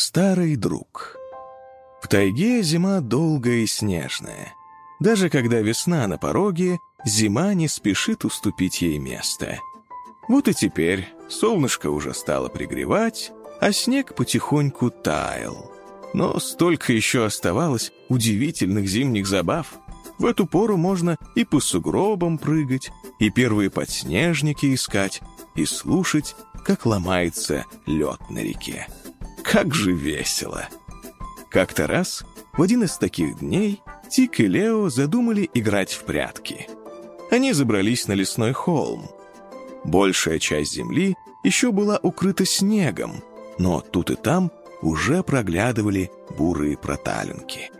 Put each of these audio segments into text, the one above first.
Старый друг. В тайге зима долгая и снежная. Даже когда весна на пороге, зима не спешит уступить ей место. Вот и теперь солнышко уже стало пригревать, а снег потихоньку таял. Но столько еще оставалось удивительных зимних забав. В эту пору можно и по сугробам прыгать, и первые подснежники искать, и слушать, как ломается лед на реке. Как же весело! Как-то раз, в один из таких дней, Тик и Лео задумали играть в прятки. Они забрались на лесной холм. Большая часть земли еще была укрыта снегом, но тут и там уже проглядывали бурые проталинки.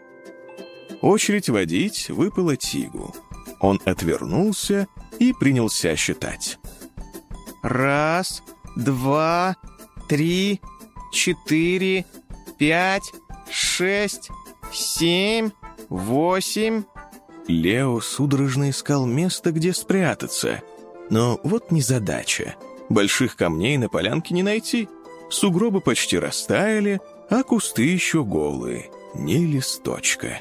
Очередь водить выпала Тигу. Он отвернулся и принялся считать. Раз, два, три, четыре, пять, шесть, семь, восемь. Лео судорожно искал место, где спрятаться. Но вот незадача. Больших камней на полянке не найти. Сугробы почти растаяли, а кусты еще голые. Ни листочка.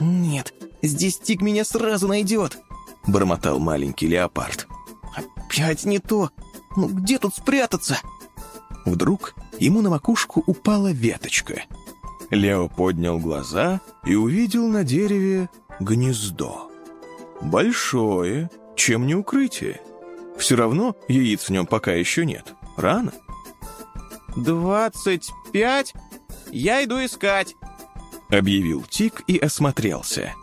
«Нет, здесь Тик меня сразу найдет», — бормотал маленький леопард. «Опять не то! Ну где тут спрятаться?» Вдруг ему на макушку упала веточка. Лео поднял глаза и увидел на дереве гнездо. Большое, чем не укрытие. Все равно яиц в нем пока еще нет. Рано. «Двадцать пять? Я иду искать!» Объявил Тик и осмотрелся.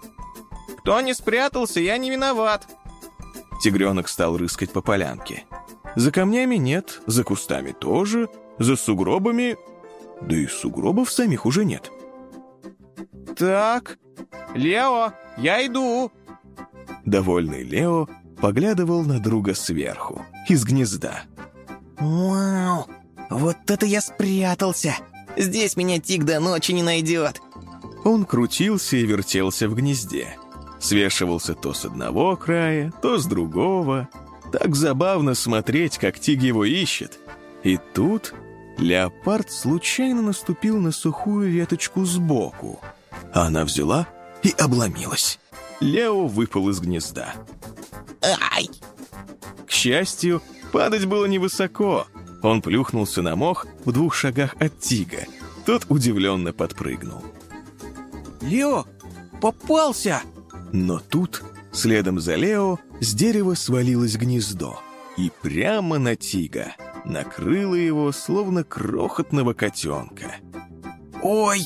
«Кто не спрятался, я не виноват!» Тигренок стал рыскать по полянке. За камнями нет, за кустами тоже, за сугробами... Да и сугробов самих уже нет. «Так, Лео, я иду!» Довольный Лео поглядывал на друга сверху, из гнезда. «Вау, вот это я спрятался! Здесь меня тик до ночи не найдет!» Он крутился и вертелся в гнезде. Свешивался то с одного края, то с другого. Так забавно смотреть, как Тиг его ищет. И тут леопард случайно наступил на сухую веточку сбоку. Она взяла и обломилась. Лео выпал из гнезда. «Ай!» К счастью, падать было невысоко. Он плюхнулся на мох в двух шагах от Тига. Тот удивленно подпрыгнул. «Лео, попался!» Но тут, следом за Лео, с дерева свалилось гнездо. И прямо на Тига накрыло его, словно крохотного котенка. «Ой!»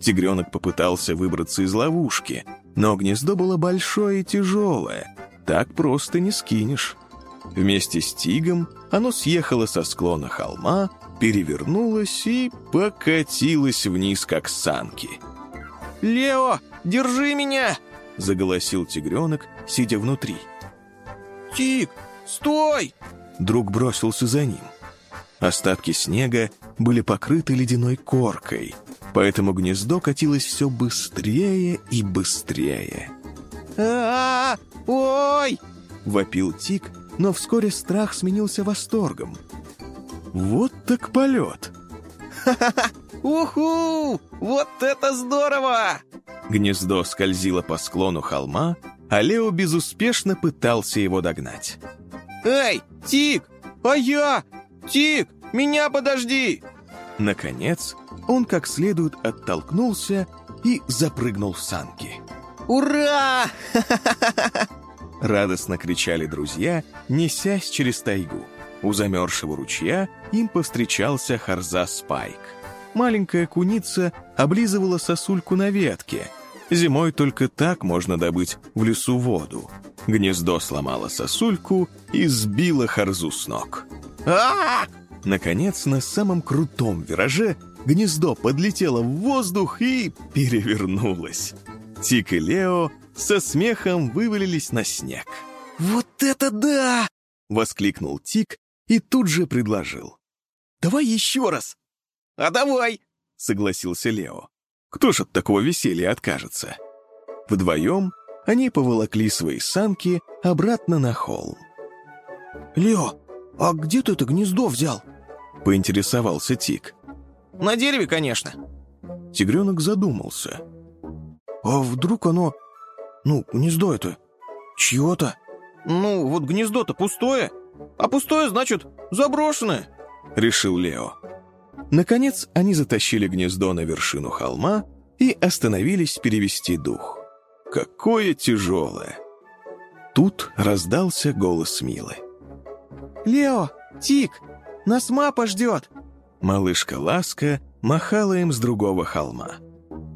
Тигренок попытался выбраться из ловушки, но гнездо было большое и тяжелое. Так просто не скинешь. Вместе с Тигом оно съехало со склона холма, перевернулось и покатилось вниз, как санки. «Лео, держи меня!» — заголосил тигренок, сидя внутри. «Тиг, стой!» Друг бросился за ним. Остатки снега были покрыты ледяной коркой, поэтому гнездо катилось все быстрее и быстрее. а, -а, -а Ой!» — вопил Тик, но вскоре страх сменился восторгом. «Вот так полет!» «Ха-ха-ха! Уху! Вот это здорово!» Гнездо скользило по склону холма, а Лео безуспешно пытался его догнать. «Эй, Тик! А я! Тик, меня подожди!» Наконец, он как следует оттолкнулся и запрыгнул в санки. «Ура!» Радостно кричали друзья, несясь через тайгу. У замерзшего ручья им повстречался Харза Спайк. Маленькая куница облизывала сосульку на ветке. Зимой только так можно добыть в лесу воду. Гнездо сломало сосульку и сбило Харзу с ног. а Наконец, на самом крутом вираже гнездо подлетело в воздух и перевернулось. Тик и Лео со смехом вывалились на снег. «Вот это да!» — воскликнул Тик и тут же предложил. «Давай еще раз!» «А давай!» — согласился Лео. Кто ж от такого веселья откажется? Вдвоем они поволокли свои санки обратно на холм. «Лео, а где ты это гнездо взял?» — поинтересовался Тик. На дереве, конечно. Тигренок задумался. А вдруг оно... Ну, гнездо это... Чье-то? Ну, вот гнездо-то пустое. А пустое, значит, заброшенное. Решил Лео. Наконец, они затащили гнездо на вершину холма и остановились перевести дух. Какое тяжелое! Тут раздался голос Милы. «Лео, Тик, нас мапа ждет!» Малышка Ласка махала им с другого холма.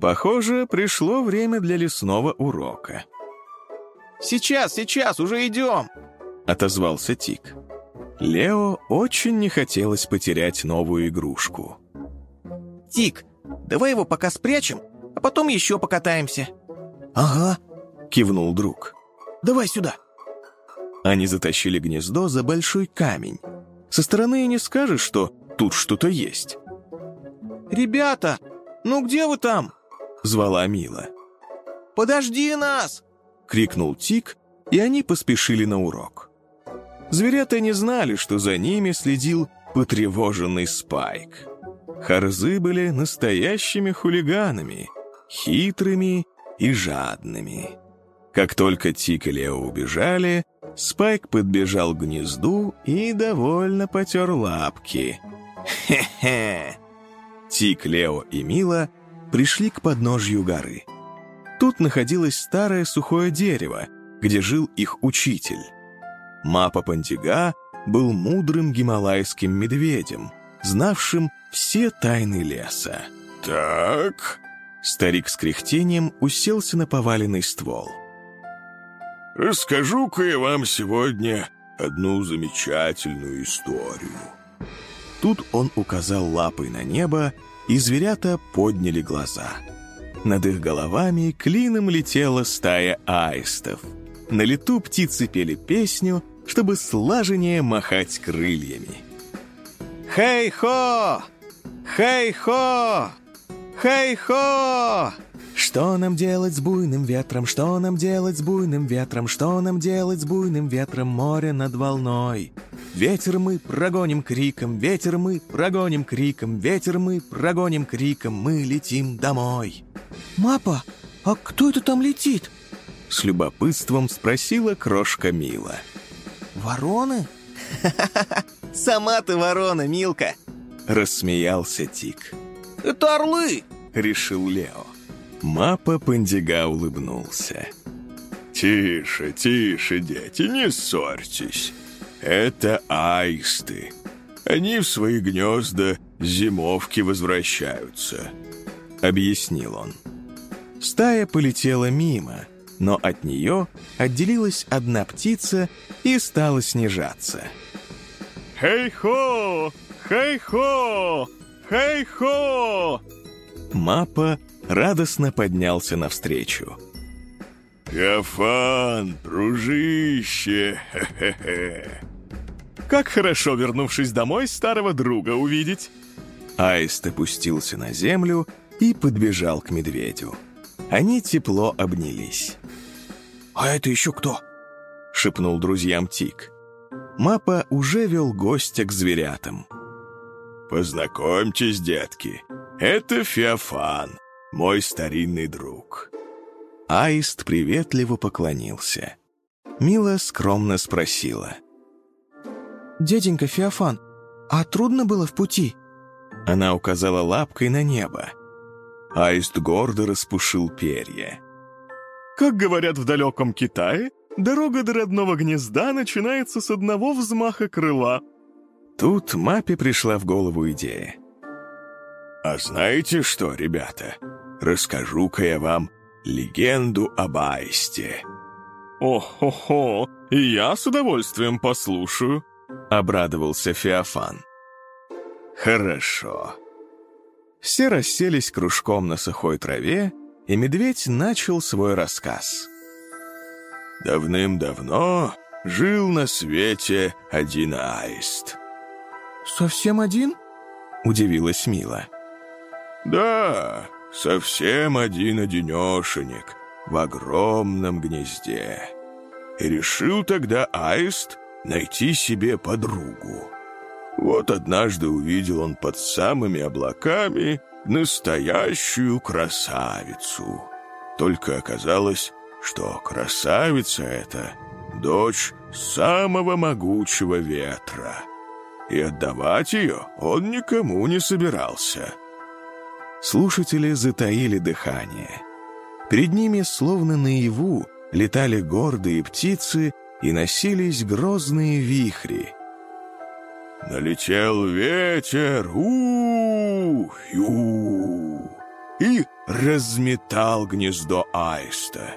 Похоже, пришло время для лесного урока. «Сейчас, сейчас, уже идем!» — отозвался Тик. Лео очень не хотелось потерять новую игрушку. «Тик, давай его пока спрячем, а потом еще покатаемся». «Ага», — кивнул друг. «Давай сюда». Они затащили гнездо за большой камень. Со стороны и не скажешь, что тут что-то есть. «Ребята, ну где вы там?» — звала Мила. «Подожди нас!» — крикнул Тик, и они поспешили на урок. Зверята не знали, что за ними следил потревоженный Спайк. Харзы были настоящими хулиганами, хитрыми и жадными. Как только Тик и Лео убежали, Спайк подбежал к гнезду и довольно потер лапки. Хе-хе! Тик, Лео и Мила пришли к подножью горы. Тут находилось старое сухое дерево, где жил их учитель. Мапа Пантига был мудрым гималайским медведем, знавшим все тайны леса. «Так...» Старик с кряхтением уселся на поваленный ствол. «Расскажу-ка я вам сегодня одну замечательную историю». Тут он указал лапой на небо, и зверята подняли глаза. Над их головами клином летела стая аистов. На лету птицы пели песню, чтобы слаженнее махать крыльями. «Хей-хо! Хей-хо! Хей-хо!» Что нам делать с буйным ветром? Что нам делать с буйным ветром? Что нам делать с буйным ветром? Море над волной. Ветер мы прогоним криком, ветер мы прогоним криком, ветер мы прогоним криком, мы летим домой. «Мапа, а кто это там летит?» С любопытством спросила крошка Мила. «Вороны?» «Сама ты ворона, Милка!» Рассмеялся Тик. «Это орлы!» Решил Лео. Мапа Пандига улыбнулся. «Тише, тише, дети, не ссорьтесь. Это аисты. Они в свои гнезда зимовки возвращаются», — объяснил он. Стая полетела мимо, но от нее отделилась одна птица и стала снижаться. «Хей-хо! Хей-хо! Хей-хо!» Мапа радостно поднялся навстречу. «Феофан, дружище! Хе-хе-хе!» «Как хорошо, вернувшись домой, старого друга увидеть!» Аист опустился на землю и подбежал к медведю. Они тепло обнялись. «А это еще кто?» — шепнул друзьям Тик. Мапа уже вел гостя к зверятам. «Познакомьтесь, детки, это Феофан, мой старинный друг». Аист приветливо поклонился. Мила скромно спросила. «Дяденька Феофан, а трудно было в пути?» Она указала лапкой на небо. Аист гордо распушил перья. Как говорят в далеком Китае, дорога до родного гнезда начинается с одного взмаха крыла. Тут Мапе пришла в голову идея. «А знаете что, ребята? Расскажу-ка я вам легенду об Аисте». «О-хо-хо, я с удовольствием послушаю», — обрадовался Феофан. «Хорошо». Все расселись кружком на сухой траве, и медведь начал свой рассказ. «Давным-давно жил на свете один аист». «Совсем один?» — удивилась Мила. «Да, совсем один-одинешенек в огромном гнезде. И решил тогда аист найти себе подругу. Вот однажды увидел он под самыми облаками настоящую красавицу. Только оказалось, что красавица эта — дочь самого могучего ветра. И отдавать ее он никому не собирался. Слушатели затаили дыхание. Перед ними, словно наяву, летали гордые птицы и носились грозные вихри. Налетел ветер, у, -у, и разметал гнездо аиста.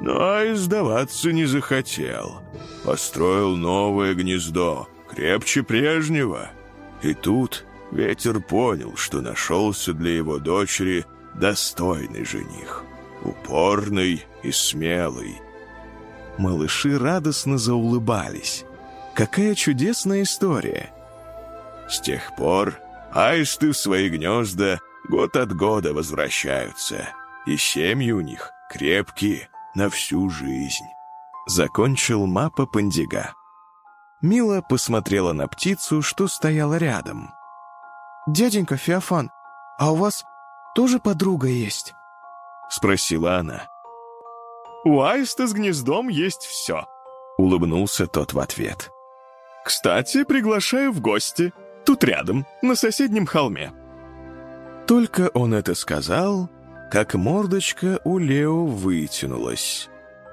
Но аист сдаваться не захотел. Построил новое гнездо, крепче прежнего. И тут ветер понял, что нашелся для его дочери достойный жених. Упорный и смелый. Малыши радостно заулыбались. Какая чудесная история! С тех пор аисты в свои гнезда год от года возвращаются, и семьи у них крепкие на всю жизнь. Закончил Мапа Пандига. Мила посмотрела на птицу, что стояла рядом. «Дяденька Феофан, а у вас тоже подруга есть?» Спросила она. «У аиста с гнездом есть все», — улыбнулся тот в ответ. «Кстати, приглашаю в гости. Тут рядом, на соседнем холме». Только он это сказал, как мордочка у Лео вытянулась.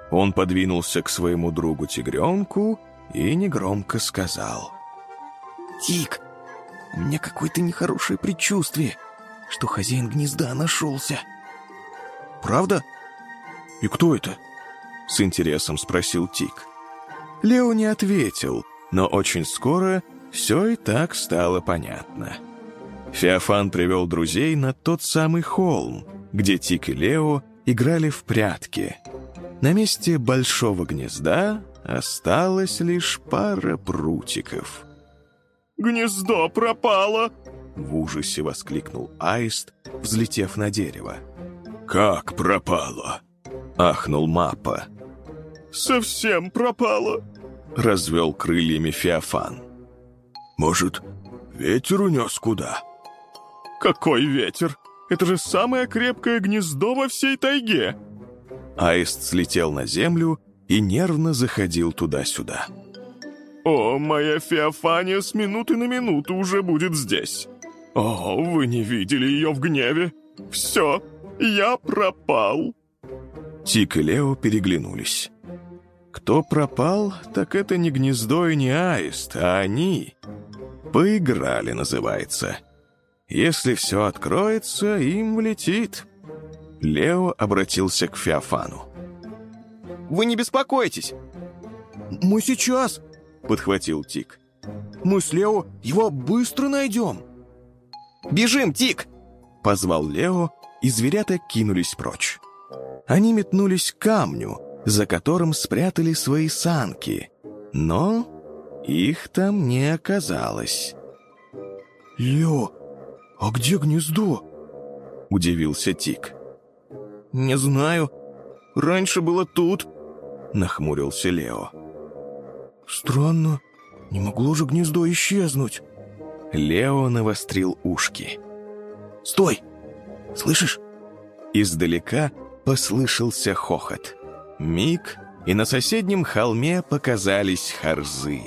Он подвинулся к своему другу-тигренку и негромко сказал. «Тик, у меня какое-то нехорошее предчувствие, что хозяин гнезда нашелся». «Правда? И кто это?» С интересом спросил Тик. Лео не ответил, но очень скоро все и так стало понятно. Феофан привел друзей на тот самый холм, где Тик и Лео играли в прятки. На месте большого гнезда осталась лишь пара прутиков. «Гнездо пропало!» В ужасе воскликнул Аист, взлетев на дерево. «Как пропало?» — ахнул Мапа. «Совсем пропало!» — развел крыльями Феофан. Может, ветер унес куда? Какой ветер? Это же самое крепкое гнездо во всей тайге. Аист слетел на землю и нервно заходил туда-сюда. О, моя Феофания с минуты на минуту уже будет здесь. О, вы не видели ее в гневе? Все, я пропал. Тик и Лео переглянулись. Кто пропал, так это не гнездо и не аист, а они. Поиграли, называется. Если все откроется, им влетит. Лео обратился к Феофану. «Вы не беспокойтесь!» «Мы сейчас!» — подхватил Тик. «Мы с Лео его быстро найдем!» «Бежим, Тик!» — позвал Лео, и зверята кинулись прочь. Они метнулись к камню, за которым спрятали свои санки. Но их там не оказалось. «Лео, а где гнездо?» — удивился Тик. «Не знаю. Раньше было тут», — нахмурился Лео. «Странно. Не могло же гнездо исчезнуть». Лео навострил ушки. «Стой! Слышишь?» Издалека послышался хохот. Миг, и на соседнем холме показались харзы.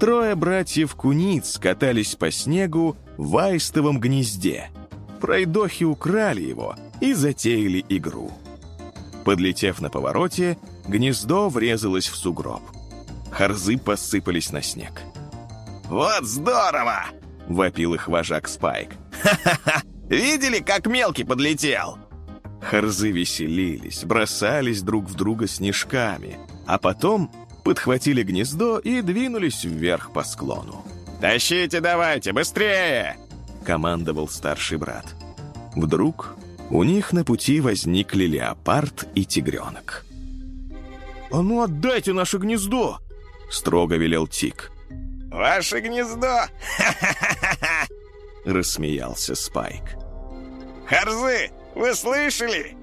Трое братьев-куниц катались по снегу в аистовом гнезде. Пройдохи украли его и затеяли игру. Подлетев на повороте, гнездо врезалось в сугроб. Харзы посыпались на снег. «Вот здорово!» — вопил их вожак Спайк. «Ха-ха-ха! Видели, как мелкий подлетел?» Харзы веселились, бросались друг в друга снежками, а потом подхватили гнездо и двинулись вверх по склону. «Тащите давайте, быстрее!» — командовал старший брат. Вдруг у них на пути возникли леопард и тигренок. «А ну отдайте наше гнездо!» — строго велел Тик. «Ваше гнездо! Ха-ха-ха-ха!» — рассмеялся Спайк. «Харзы, вы слышали?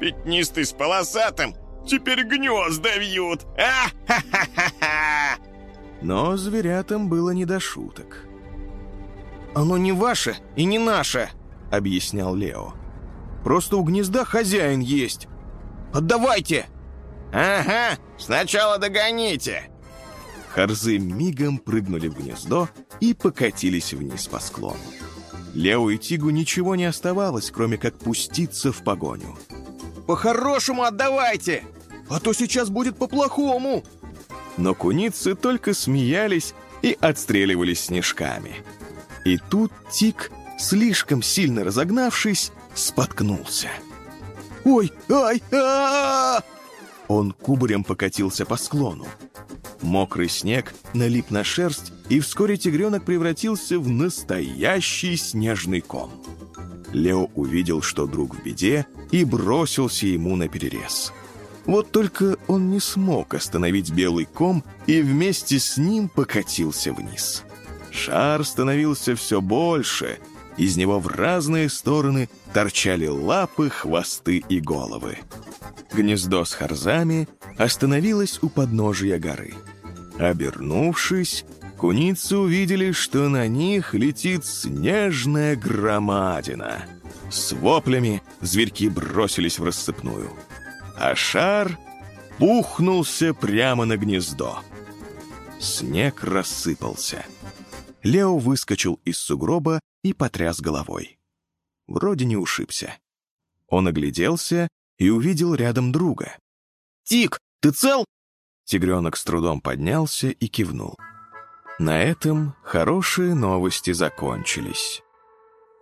Пятнистый с полосатым теперь гнезда вьют! А-ха-ха-ха-ха!» Но зверятам было не до шуток. оно не ваше и не наше», — объяснял Лео. «Просто у гнезда хозяин есть. Отдавайте!» «Ага, сначала догоните!» Харзы мигом прыгнули в гнездо и покатились вниз по склону. Лео и Тигу ничего не оставалось, кроме как пуститься в погоню. «По-хорошему отдавайте, а то сейчас будет по-плохому!» Но куницы только смеялись и отстреливались снежками. И тут Тик, слишком сильно разогнавшись, споткнулся. «Ой, ай, а, Он кубарем покатился по склону. Мокрый снег налип на шерсть, и вскоре тигренок превратился в настоящий снежный ком. Лео увидел, что друг в беде, и бросился ему на перерез. Вот только он не смог остановить белый ком и вместе с ним покатился вниз. Шар становился все больше, из него в разные стороны торчали лапы, хвосты и головы. Гнездо с харзами остановилось у подножия горы. Обернувшись, куницы увидели, что на них летит снежная громадина. С воплями зверьки бросились в рассыпную. А шар пухнулся прямо на гнездо. Снег рассыпался. Лео выскочил из сугроба и потряс головой. Вроде не ушибся. Он огляделся и увидел рядом друга. «Тик, ты цел?» Тигренок с трудом поднялся и кивнул. На этом хорошие новости закончились.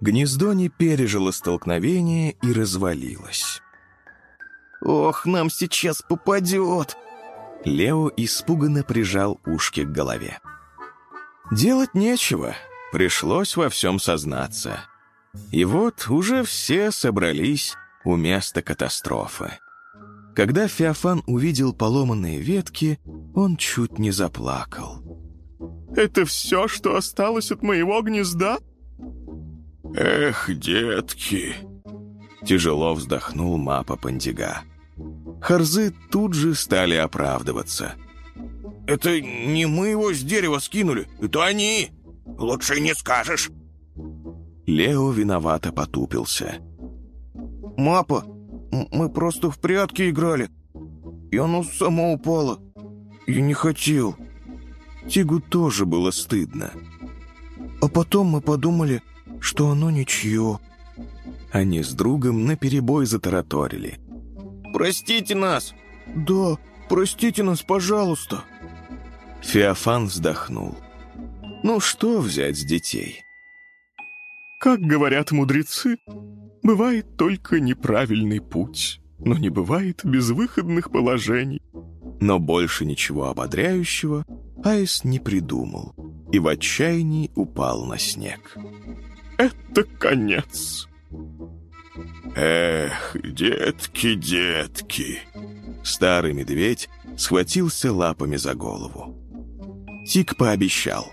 Гнездо не пережило столкновение и развалилось. «Ох, нам сейчас попадет!» Лео испуганно прижал ушки к голове. Делать нечего, пришлось во всем сознаться. И вот уже все собрались у места катастрофы. Когда Феофан увидел поломанные ветки, он чуть не заплакал. «Это все, что осталось от моего гнезда?» «Эх, детки!» Тяжело вздохнул Мапа Пандига. Харзы тут же стали оправдываться. «Это не мы его с дерева скинули, это они! Лучше не скажешь!» Лео виновато потупился. «Мапа, мы просто в прятки играли, и оно само упало. Я не хотел». Тигу тоже было стыдно. А потом мы подумали, что оно ничье. Они с другом наперебой затараторили. «Простите нас!» «Да, простите нас, пожалуйста!» Феофан вздохнул. «Ну что взять с детей?» «Как говорят мудрецы, бывает только неправильный путь, но не бывает безвыходных положений». Но больше ничего ободряющего Айс не придумал и в отчаянии упал на снег. «Это конец!» «Эх, детки, детки!» Старый медведь схватился лапами за голову. Тик пообещал.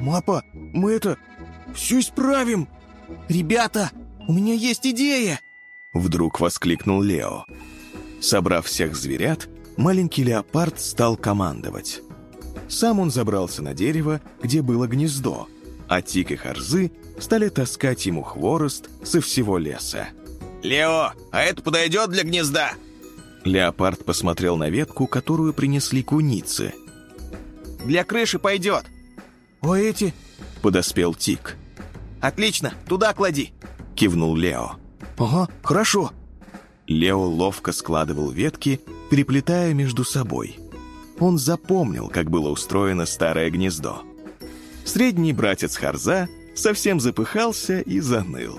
«Мапа, мы это... все исправим! Ребята, у меня есть идея!» Вдруг воскликнул Лео. Собрав всех зверят, маленький леопард стал командовать. Сам он забрался на дерево, где было гнездо, а Тик и Харзы стали таскать ему хворост со всего леса. «Лео, а это подойдет для гнезда?» Леопард посмотрел на ветку, которую принесли куницы. «Для крыши пойдет!» «А эти?» — подоспел Тик. «Отлично, туда клади!» — кивнул Лео. «Ага, хорошо!» Лео ловко складывал ветки, переплетая между собой. Он запомнил, как было устроено старое гнездо. Средний братец Харза совсем запыхался и заныл.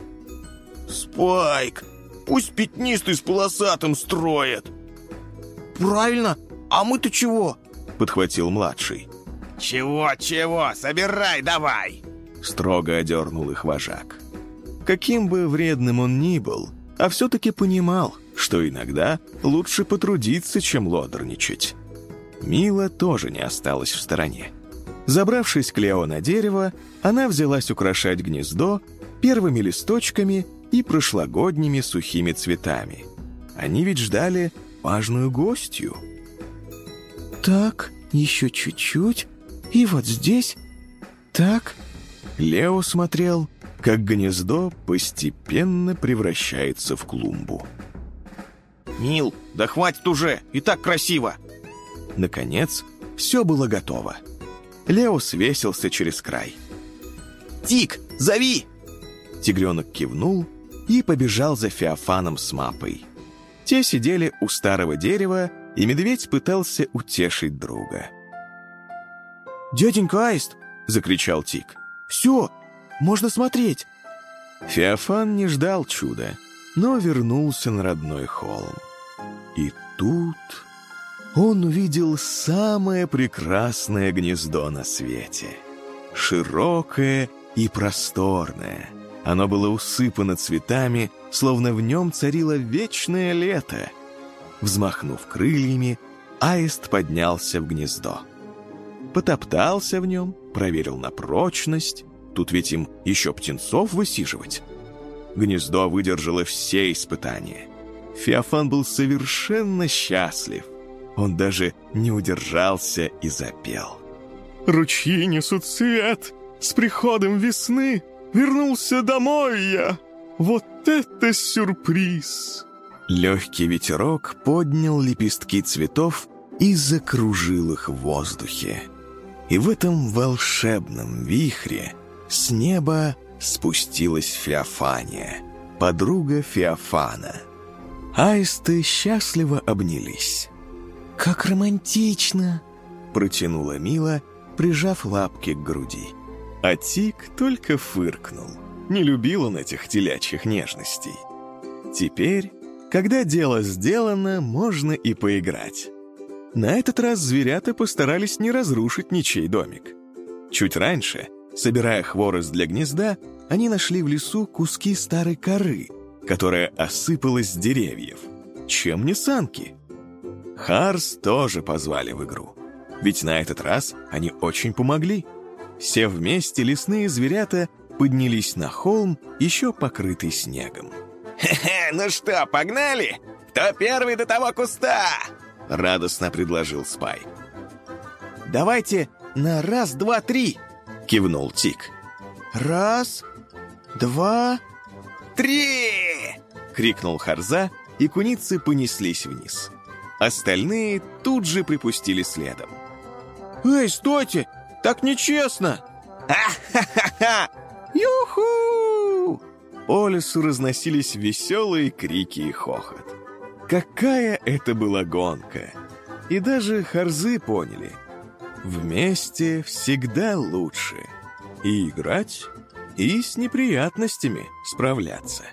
«Спайк, пусть пятнистый с полосатым строят!» «Правильно, а мы-то чего?» — подхватил младший. «Чего-чего, собирай давай!» Строго одернул их вожак. Каким бы вредным он ни был, а все-таки понимал, что иногда лучше потрудиться, чем лодорничать. Мила тоже не осталась в стороне. Забравшись к Лео на дерево, она взялась украшать гнездо первыми листочками и прошлогодними сухими цветами. Они ведь ждали важную гостью. «Так, еще чуть-чуть, и вот здесь, так, Лео смотрел, как гнездо постепенно превращается в клумбу. «Нил, да хватит уже, и так красиво!» Наконец, все было готово. Лео свесился через край. «Тик, зови!» Тигренок кивнул и побежал за Феофаном с мапой. Те сидели у старого дерева, и медведь пытался утешить друга. «Дяденька Аист!» — закричал Тик. «Все, можно смотреть!» Феофан не ждал чуда, но вернулся на родной холм. И тут он увидел самое прекрасное гнездо на свете. Широкое и просторное. Оно было усыпано цветами, словно в нем царило вечное лето. Взмахнув крыльями, аист поднялся в гнездо. Потоптался в нем, проверил на прочность. Тут ведь им еще птенцов высиживать. Гнездо выдержало все испытания. Феофан был совершенно счастлив. Он даже не удержался и запел. «Ручьи несут цвет, с приходом весны вернулся домой я. Вот это сюрприз!» Легкий ветерок поднял лепестки цветов и закружил их в воздухе. И в этом волшебном вихре с неба спустилась Феофания, подруга Феофана. Аисты счастливо обнялись. «Как романтично!» — протянула Мила, прижав лапки к груди. А Тик только фыркнул. Не любил он этих телячьих нежностей. Теперь, когда дело сделано, можно и поиграть. На этот раз зверята постарались не разрушить ничей домик. Чуть раньше, собирая хворост для гнезда, они нашли в лесу куски старой коры, которая осыпалась с деревьев. Чем не санки? Харс тоже позвали в игру. Ведь на этот раз они очень помогли. Все вместе лесные зверята поднялись на холм, еще покрытый снегом. «Хе-хе, ну что, погнали? Кто первый до того куста?» Радостно предложил Спай. «Давайте на раз, два, три!» — кивнул Тик. «Раз, два, три!» — крикнул Харза, и куницы понеслись вниз. Остальные тут же припустили следом. «Эй, стойте! Так нечестно!» «Ха-ха-ха! Юху!» По лесу разносились веселые крики и хохот. Какая это была гонка! И даже харзы поняли. Вместе всегда лучше. И играть, и с неприятностями справляться.